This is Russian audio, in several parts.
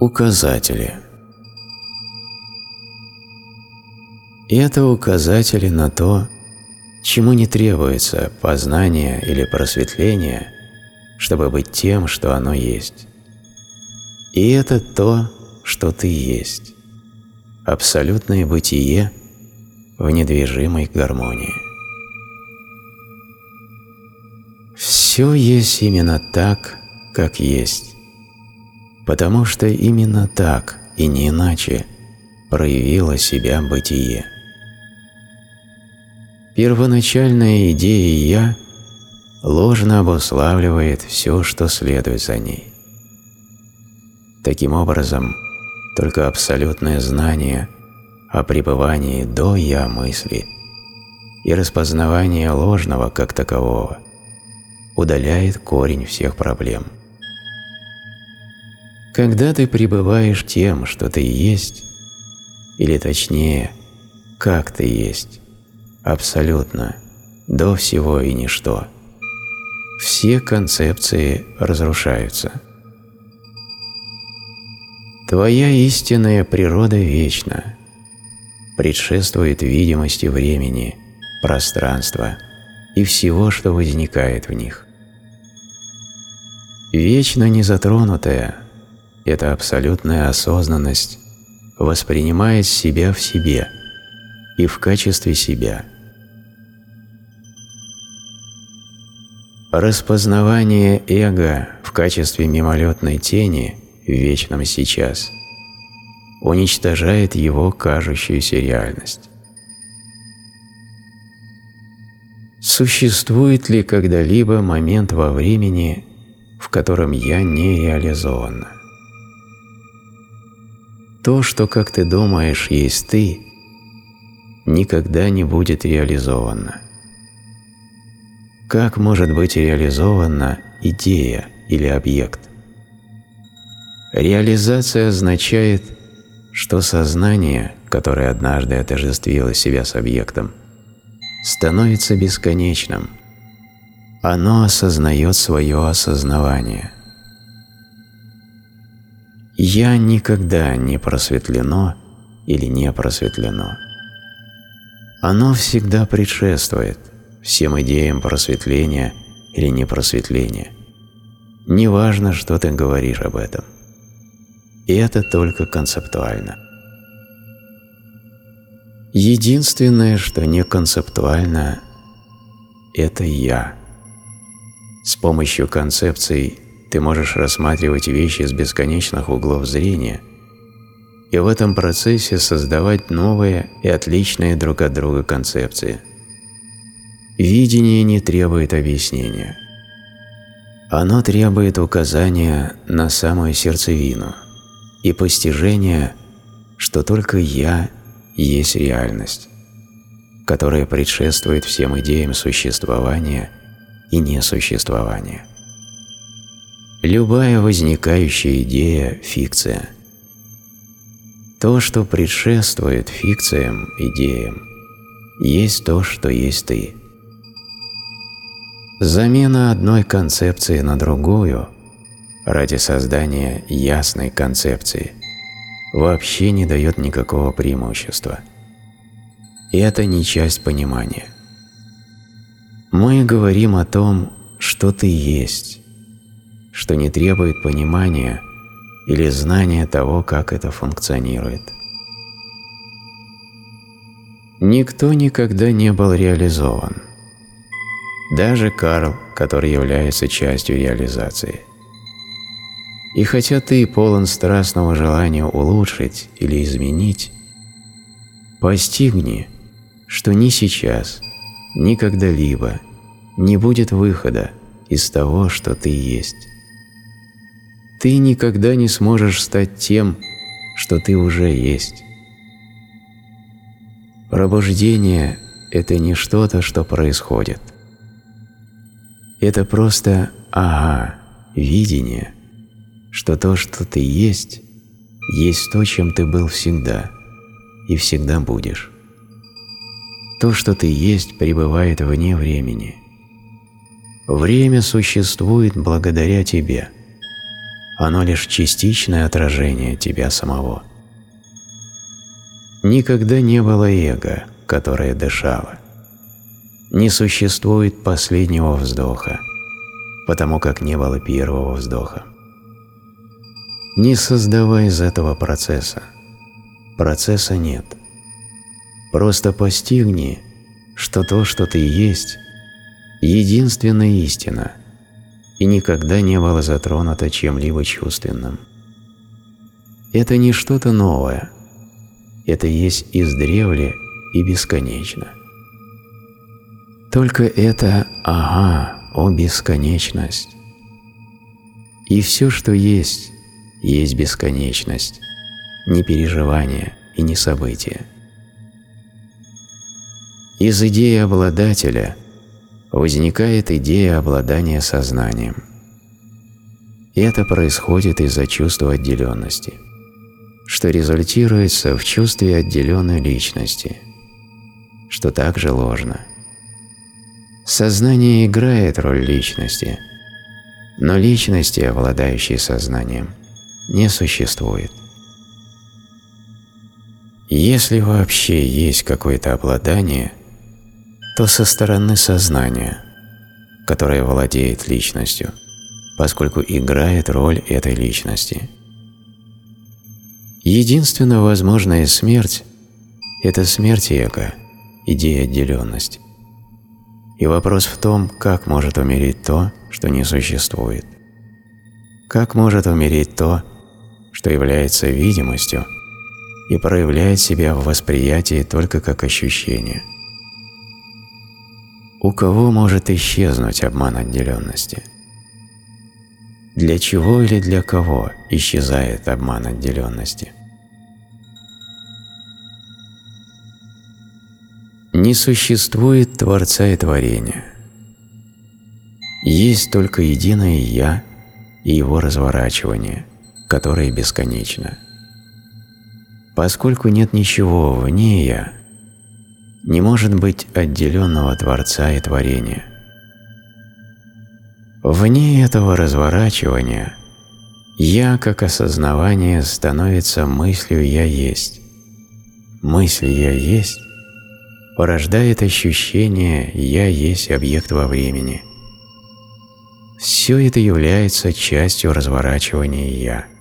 Указатели Это указатели на то, чему не требуется познание или просветление, чтобы быть тем, что оно есть. И это то, что ты есть. Абсолютное бытие в недвижимой гармонии. Все есть именно так, как есть, потому что именно так и не иначе проявило себя бытие. Первоначальная идея «я» ложно обуславливает все, что следует за ней. Таким образом, только абсолютное знание о пребывании до «я» мысли и распознавание ложного как такового удаляет корень всех проблем. Когда ты пребываешь тем, что ты есть, или точнее, как ты есть, абсолютно, до всего и ничто. Все концепции разрушаются. Твоя истинная природа вечна, предшествует видимости времени, пространства и всего, что возникает в них. Вечно незатронутая – это абсолютная осознанность воспринимает себя в себе и в качестве себя – Распознавание эго в качестве мимолетной тени в вечном сейчас уничтожает его кажущуюся реальность. Существует ли когда-либо момент во времени, в котором я не реализован? То, что, как ты думаешь, есть ты, никогда не будет реализовано. Как может быть реализована идея или объект? Реализация означает, что сознание, которое однажды отождествило себя с объектом, становится бесконечным. Оно осознает свое осознавание. «Я» никогда не просветлено или не просветлено. Оно всегда предшествует, всем идеям просветления или непросветления. Неважно, что ты говоришь об этом. И это только концептуально. Единственное, что не концептуально, это «я». С помощью концепций ты можешь рассматривать вещи с бесконечных углов зрения и в этом процессе создавать новые и отличные друг от друга концепции – Видение не требует объяснения. Оно требует указания на самую сердцевину и постижения, что только «я» есть реальность, которая предшествует всем идеям существования и несуществования. Любая возникающая идея – фикция. То, что предшествует фикциям, идеям, есть то, что есть ты – Замена одной концепции на другую ради создания ясной концепции вообще не дает никакого преимущества. И это не часть понимания. Мы говорим о том, что ты есть, что не требует понимания или знания того, как это функционирует. Никто никогда не был реализован – даже Карл, который является частью реализации. И хотя ты полон страстного желания улучшить или изменить, постигни, что ни сейчас, ни когда-либо не будет выхода из того, что ты есть. Ты никогда не сможешь стать тем, что ты уже есть. Пробуждение – это не что-то, что происходит – это просто «ага» видение, что то, что ты есть, есть то, чем ты был всегда и всегда будешь. То, что ты есть, пребывает вне времени. Время существует благодаря тебе. Оно лишь частичное отражение тебя самого. Никогда не было эго, которое дышало. Не существует последнего вздоха, потому как не было первого вздоха. Не создавай из этого процесса. Процесса нет. Просто постигни, что то, что ты есть, единственная истина и никогда не было затронуто чем-либо чувственным. Это не что-то новое, это есть издревле и бесконечно. Только это «ага», «о бесконечность». И все, что есть, есть бесконечность, не переживание и не событие. Из идеи обладателя возникает идея обладания сознанием. И это происходит из-за чувства отделенности – что результируется в чувстве отделенной личности, что также ложно. Сознание играет роль личности, но личности, обладающей сознанием, не существует. Если вообще есть какое-то обладание, то со стороны сознания, которое владеет личностью, поскольку играет роль этой личности – Единственная возможная смерть – это смерть эго, идея отделенности. И вопрос в том, как может умереть то, что не существует. Как может умереть то, что является видимостью и проявляет себя в восприятии только как ощущение. У кого может исчезнуть обман отделенности? Для чего или для кого исчезает обман отделенности? Не существует Творца и Творения. Есть только единое Я и его разворачивание, которое бесконечно. Поскольку нет ничего вне Я, не может быть отделенного Творца и Творения. Вне этого разворачивания «я» как осознавание становится мыслью «я есть». Мысль «я есть» порождает ощущение «я есть объект во времени». Все это является частью разворачивания «я».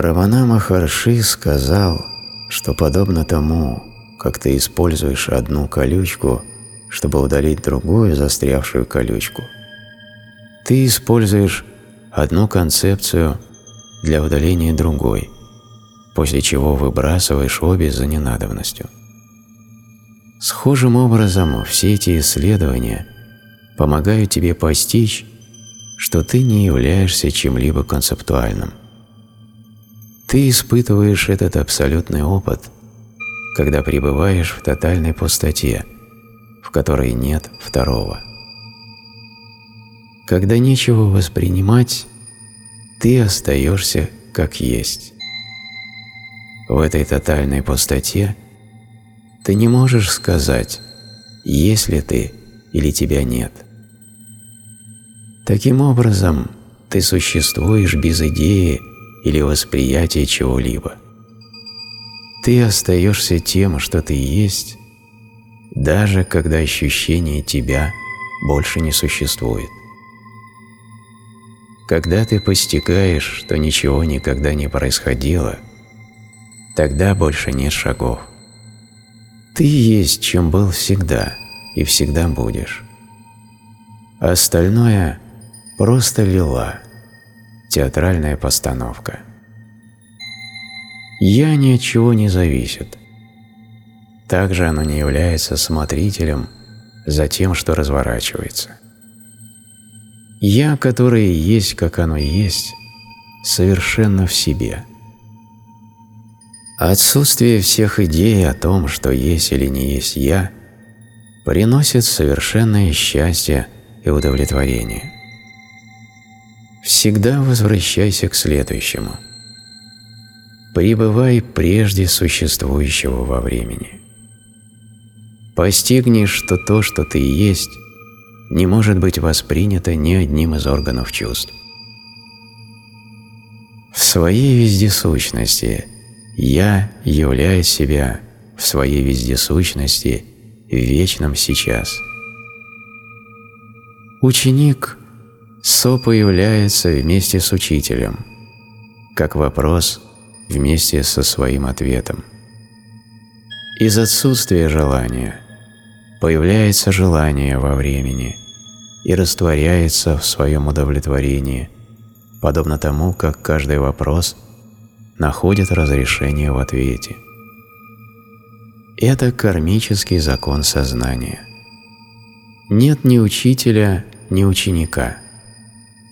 Равана Махарши сказал, что подобно тому, как ты используешь одну колючку – чтобы удалить другую застрявшую колючку. Ты используешь одну концепцию для удаления другой, после чего выбрасываешь обе за ненадобностью. Схожим образом все эти исследования помогают тебе постичь, что ты не являешься чем-либо концептуальным. Ты испытываешь этот абсолютный опыт, когда пребываешь в тотальной пустоте – в которой нет второго. Когда нечего воспринимать, ты остаешься как есть. В этой тотальной пустоте ты не можешь сказать, есть ли ты или тебя нет. Таким образом, ты существуешь без идеи или восприятия чего-либо. Ты остаешься тем, что ты есть, даже когда ощущение тебя больше не существует. Когда ты постигаешь, что ничего никогда не происходило, тогда больше нет шагов. Ты есть, чем был всегда и всегда будешь. остальное – просто лила, театральная постановка. Я ни от чего не зависит – также оно не является смотрителем за тем, что разворачивается. «Я», которое есть, как оно есть, совершенно в себе. Отсутствие всех идей о том, что есть или не есть «я», приносит совершенное счастье и удовлетворение. Всегда возвращайся к следующему. Пребывай прежде существующего во времени постигнешь, что то, что ты есть, не может быть воспринято ни одним из органов чувств. В своей вездесущности «я» являет себя в своей вездесущности в вечном сейчас. Ученик сопоявляется вместе с учителем, как вопрос вместе со своим ответом. Из отсутствия желания появляется желание во времени и растворяется в своем удовлетворении, подобно тому, как каждый вопрос находит разрешение в ответе. Это кармический закон сознания. Нет ни учителя, ни ученика,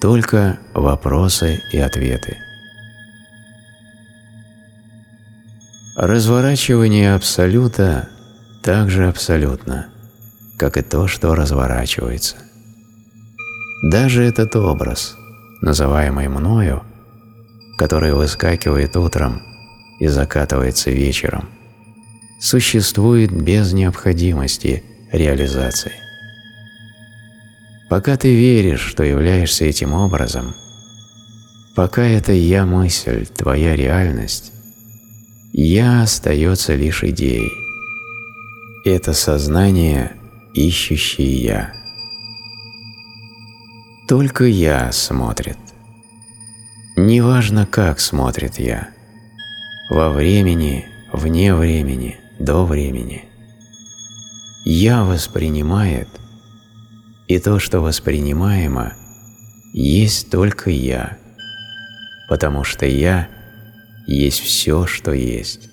только вопросы и ответы. Разворачивание Абсолюта также абсолютно, как и то, что разворачивается. Даже этот образ, называемый мною, который выскакивает утром и закатывается вечером, существует без необходимости реализации. Пока ты веришь, что являешься этим образом, пока это «я-мысль» твоя реальность, «я» остается лишь идеей. Это сознание, ищущее «я». Только «я» смотрит. Неважно, как смотрит «я». Во времени, вне времени, до времени. «Я» воспринимает, и то, что воспринимаемо, есть только «я», потому что «я» есть все, что есть.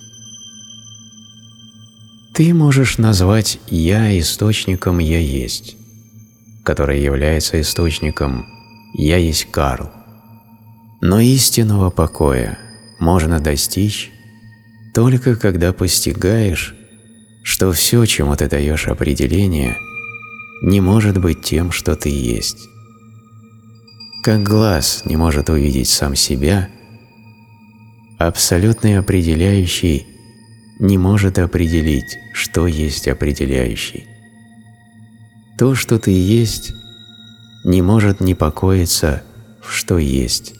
Ты можешь назвать «я» источником «я есть», который является источником «я есть Карл». Но истинного покоя можно достичь только когда постигаешь, что все, чему ты даешь определение, не может быть тем, что ты есть. Как глаз не может увидеть сам себя – Абсолютный определяющий не может определить, что есть определяющий. То, что ты есть, не может не покоиться в что есть,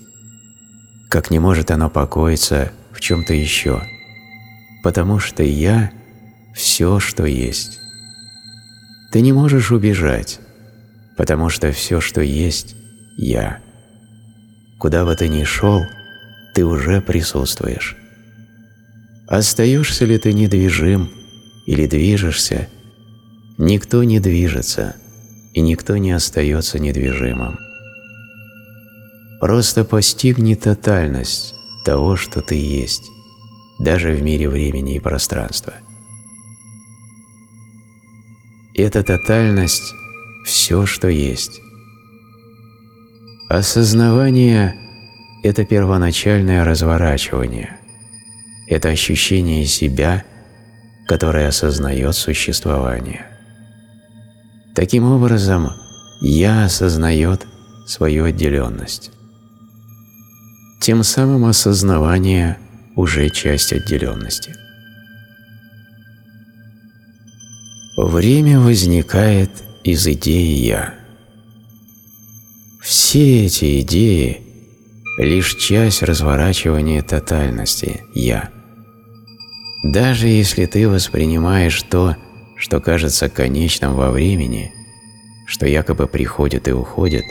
как не может оно покоиться в чем-то еще, потому что «я» – все, что есть. Ты не можешь убежать, потому что все, что есть – «я». Куда бы ты ни шел – ты уже присутствуешь. Остаешься ли ты недвижим или движешься, никто не движется и никто не остается недвижимым. Просто постигни тотальность того, что ты есть, даже в мире времени и пространства. Эта тотальность – все, что есть. Осознавание это первоначальное разворачивание, это ощущение себя, которое осознает существование. Таким образом, «я» осознает свою отделенность. Тем самым осознавание уже часть отделенности. Время возникает из идеи «я». Все эти идеи лишь часть разворачивания тотальности «я». Даже если ты воспринимаешь то, что кажется конечным во времени, что якобы приходит и уходит,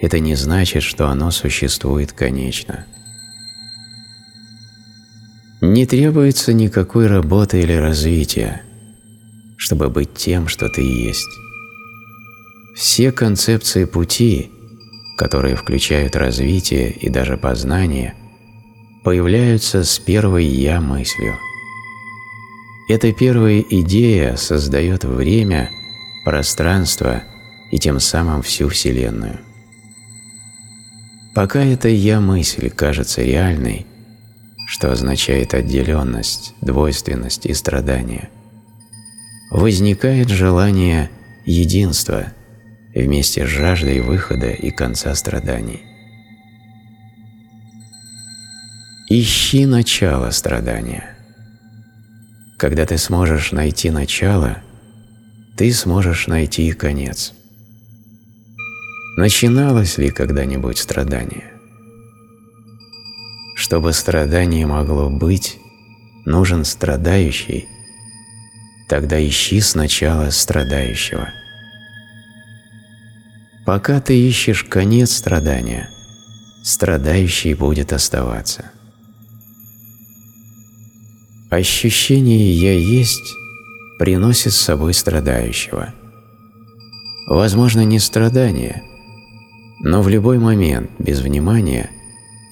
это не значит, что оно существует конечно. Не требуется никакой работы или развития, чтобы быть тем, что ты есть. Все концепции пути которые включают развитие и даже познание, появляются с первой «я» мыслью. Эта первая идея создает время, пространство и тем самым всю Вселенную. Пока эта «я-мысль» кажется реальной, что означает отделенность, двойственность и страдание, возникает желание единства – вместе с жаждой выхода и конца страданий. Ищи начало страдания. Когда ты сможешь найти начало, ты сможешь найти и конец. Начиналось ли когда-нибудь страдание? Чтобы страдание могло быть, нужен страдающий, тогда ищи сначала страдающего. Пока ты ищешь конец страдания, страдающий будет оставаться. Ощущение «я есть» приносит с собой страдающего. Возможно, не страдание, но в любой момент, без внимания,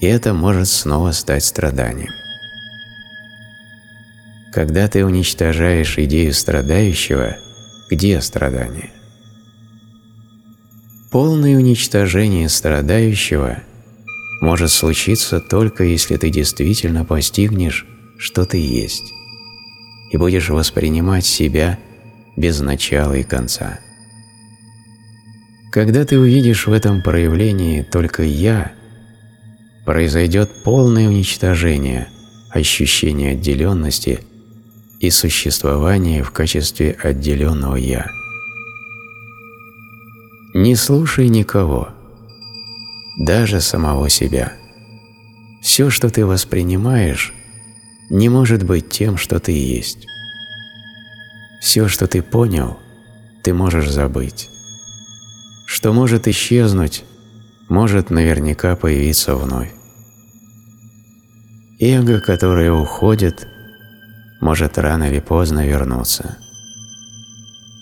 это может снова стать страданием. Когда ты уничтожаешь идею страдающего, где страдание? Полное уничтожение страдающего может случиться только если ты действительно постигнешь, что ты есть, и будешь воспринимать себя без начала и конца. Когда ты увидишь в этом проявлении только «я», произойдет полное уничтожение ощущения отделенности – и существование в качестве отделенного «я». Не слушай никого, даже самого себя. Все, что ты воспринимаешь, не может быть тем, что ты есть. Все, что ты понял, ты можешь забыть. Что может исчезнуть, может наверняка появиться вновь. Эго, которое уходит, может рано или поздно вернуться.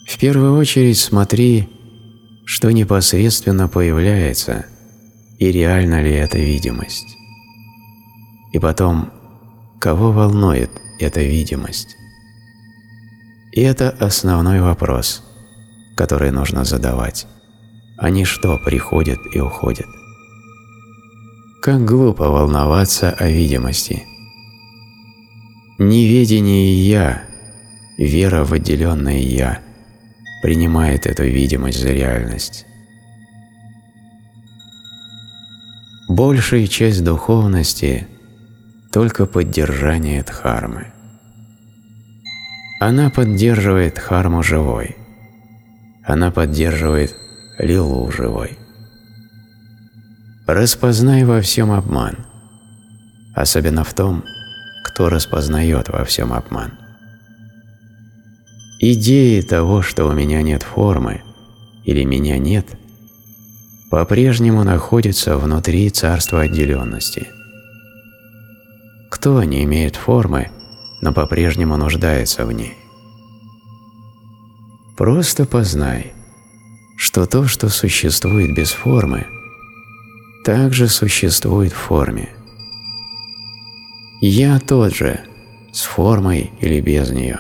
В первую очередь смотри, что непосредственно появляется и реально ли эта видимость. И потом, кого волнует эта видимость. И это основной вопрос, который нужно задавать, а не что приходит и уходит. Как глупо волноваться о видимости – Неведение «я», вера в отделенное «я» принимает эту видимость за реальность. Большая часть духовности – только поддержание дхармы. Она поддерживает дхарму живой. Она поддерживает лилу живой. Распознай во всем обман, особенно в том, кто распознает во всем обман. Идеи того, что у меня нет формы или меня нет, по-прежнему находятся внутри царства отделенности. Кто не имеет формы, но по-прежнему нуждается в ней? Просто познай, что то, что существует без формы, также существует в форме – я тот же, с формой или без нее.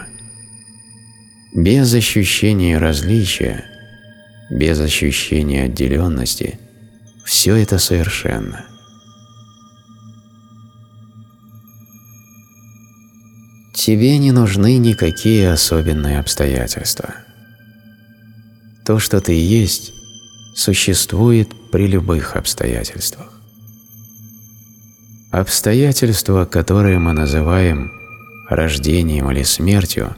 Без ощущения различия, без ощущения отделенности, все это совершенно. Тебе не нужны никакие особенные обстоятельства. То, что ты есть, существует при любых обстоятельствах. Обстоятельства, которые мы называем рождением или смертью,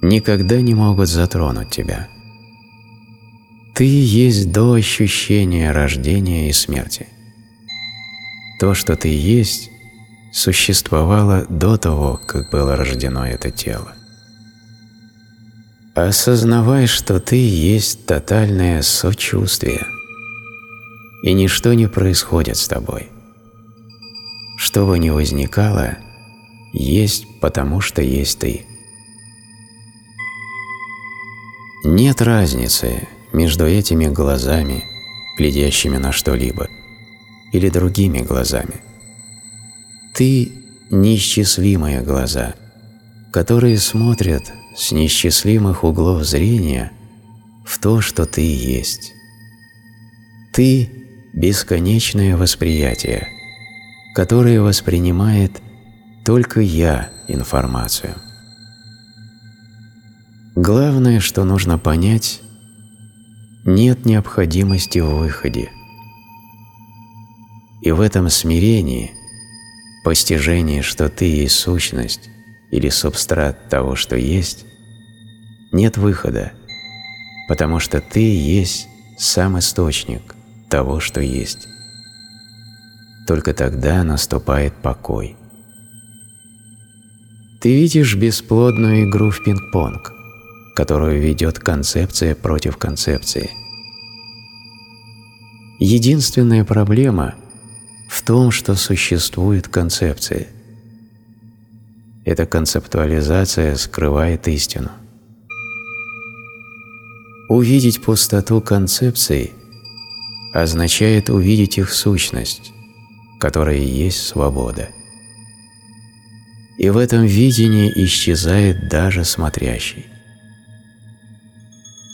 никогда не могут затронуть тебя. Ты есть до ощущения рождения и смерти. То, что ты есть, существовало до того, как было рождено это тело. Осознавай, что ты есть тотальное сочувствие, и ничто не происходит с тобой – что бы ни возникало, есть потому, что есть ты. Нет разницы между этими глазами, глядящими на что-либо, или другими глазами. Ты – неисчислимые глаза, которые смотрят с неисчислимых углов зрения в то, что ты есть. Ты – бесконечное восприятие – которые воспринимает только я информацию. Главное, что нужно понять, нет необходимости в выходе. И в этом смирении, постижении, что ты есть сущность или субстрат того, что есть, нет выхода, потому что ты есть сам источник того, что есть. Только тогда наступает покой. Ты видишь бесплодную игру в пинг-понг, которую ведет концепция против концепции. Единственная проблема в том, что существует концепция. Эта концептуализация скрывает истину. Увидеть пустоту концепций означает увидеть их сущность, которая есть свобода. И в этом видении исчезает даже смотрящий.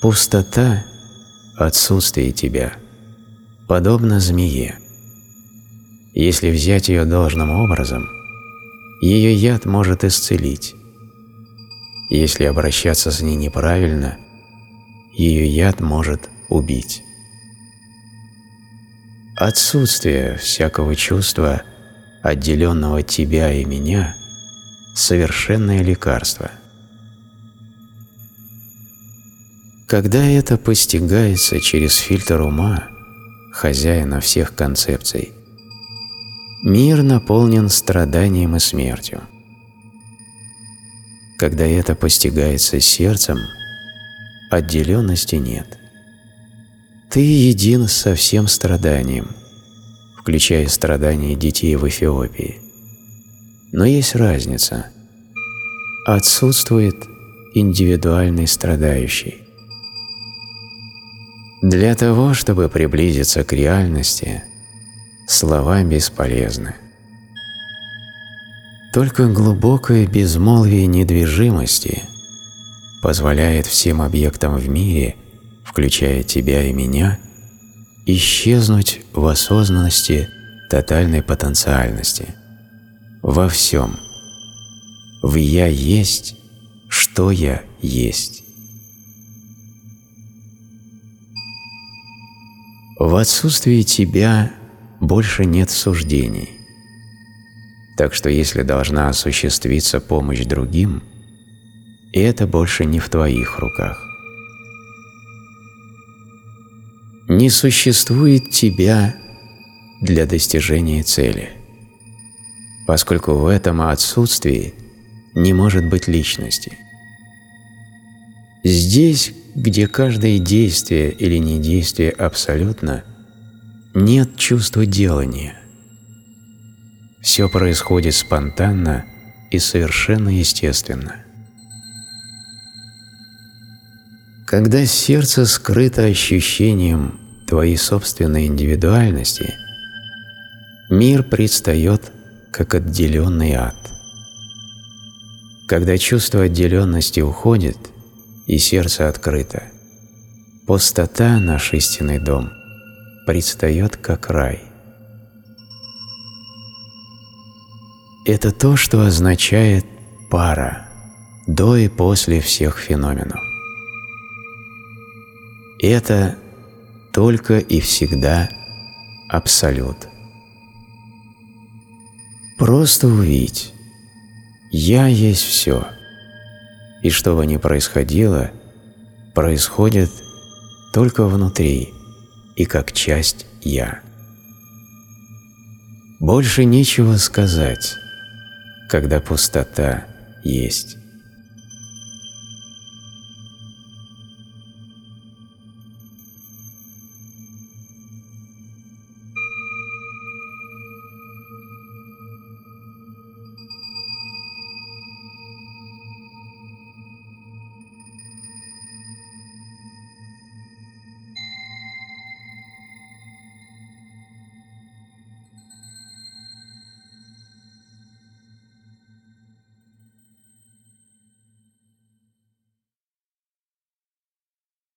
Пустота – отсутствие тебя, подобно змее. Если взять ее должным образом, ее яд может исцелить. Если обращаться с ней неправильно, ее яд может убить. Отсутствие всякого чувства, отделенного от тебя и меня – совершенное лекарство. Когда это постигается через фильтр ума, хозяина всех концепций, мир наполнен страданием и смертью. Когда это постигается сердцем – отделенности нет. Ты един со всем страданием, включая страдания детей в Эфиопии. Но есть разница. Отсутствует индивидуальный страдающий. Для того, чтобы приблизиться к реальности, слова бесполезны. Только глубокое безмолвие недвижимости позволяет всем объектам в мире, включая тебя и меня, исчезнуть в осознанности тотальной потенциальности. Во всем. В «я есть», что я есть. В отсутствии тебя больше нет суждений. Так что если должна осуществиться помощь другим – это больше не в твоих руках. Не существует тебя для достижения цели, поскольку в этом отсутствии не может быть личности. Здесь, где каждое действие или недействие абсолютно, нет чувства делания. Все происходит спонтанно и совершенно естественно. Когда сердце скрыто ощущением твоей собственной индивидуальности, мир предстает как отделенный ад. Когда чувство отделенности уходит и сердце открыто, пустота, наш истинный дом, предстает как рай. Это то, что означает пара до и после всех феноменов. Это только и всегда Абсолют. Просто увидь, я есть все, и что бы ни происходило, происходит только внутри и как часть «я». Больше нечего сказать, когда пустота есть.